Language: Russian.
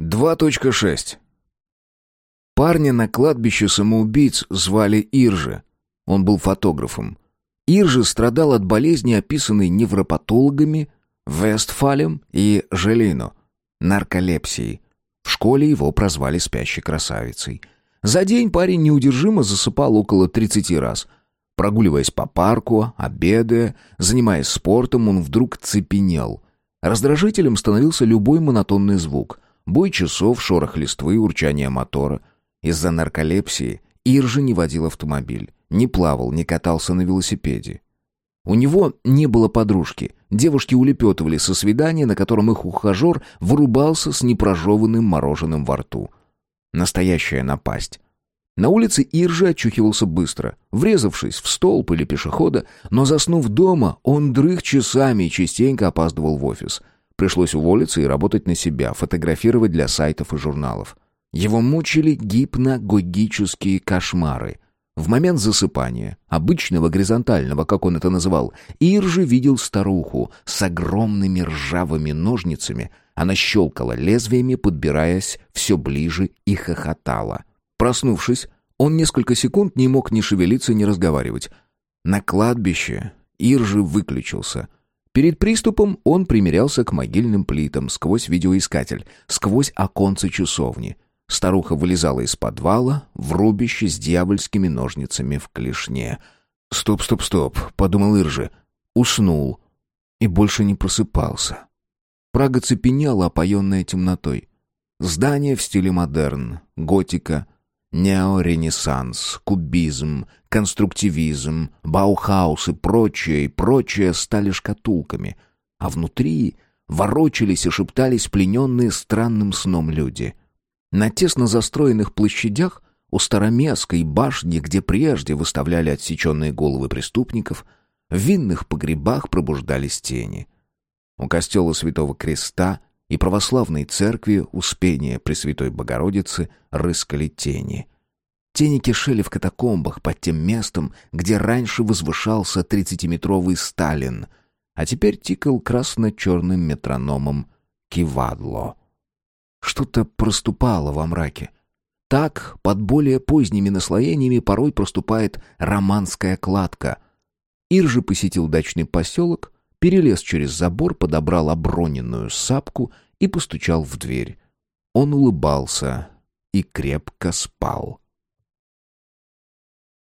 2.6 Парня на кладбище самоубийц звали Иржи. Он был фотографом. Иржи страдал от болезни, описанной невропатологами Вестфалем и Желино, нарколепсией. В школе его прозвали «спящей красавицей». За день парень неудержимо засыпал около 30 раз. Прогуливаясь по парку, обедая, занимаясь спортом, он вдруг цепенел. Раздражителем становился любой монотонный звук. Бой часов, шорох листвы, урчание мотора. Из-за нарколепсии Иржи не водил автомобиль, не плавал, не катался на велосипеде. У него не было подружки. Девушки улепетывали со свидания, на котором их ухажер вырубался с непрожеванным мороженым во рту. Настоящая напасть. На улице Иржи очухивался быстро, врезавшись в столб или пешехода, но заснув дома, он дрых часами и частенько опаздывал в офис. Пришлось уволиться и работать на себя, фотографировать для сайтов и журналов. Его мучили гипногогические кошмары. В момент засыпания, обычного горизонтального, как он это называл, Иржи видел старуху с огромными ржавыми ножницами — она щелкала лезвиями, подбираясь все ближе и хохотала. Проснувшись, он несколько секунд не мог ни шевелиться, ни разговаривать. На кладбище Иржи выключился. Перед приступом он примерялся к могильным плитам сквозь видеоискатель, сквозь оконцы часовни. Старуха вылезала из подвала в рубище с дьявольскими ножницами в клешне. «Стоп, стоп, стоп», — подумал Иржи. Уснул и больше не просыпался. Прага цепенела, опоенная темнотой. Здания в стиле модерн, готика, неоренессанс, кубизм, конструктивизм, баухаус и прочее, и прочее стали шкатулками, а внутри ворочались и шептались плененные странным сном люди. На тесно застроенных площадях у Староместской башни, где прежде выставляли отсеченные головы преступников, в винных погребах пробуждались тени — у костела Святого Креста и православной церкви Успения Пресвятой Богородицы рыскали тени. Тени кишели в катакомбах под тем местом, где раньше возвышался тридцатиметровый Сталин, а теперь тикал красно-черным метрономом Кивадло. Что-то проступало во мраке. Так, под более поздними наслоениями порой проступает романская кладка. Ир посетил дачный поселок, перелез через забор, подобрал оброненную сапку и постучал в дверь. Он улыбался и крепко спал.